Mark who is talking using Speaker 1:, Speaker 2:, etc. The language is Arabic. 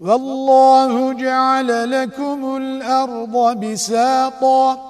Speaker 1: والله جعل لكم الأرض بساطا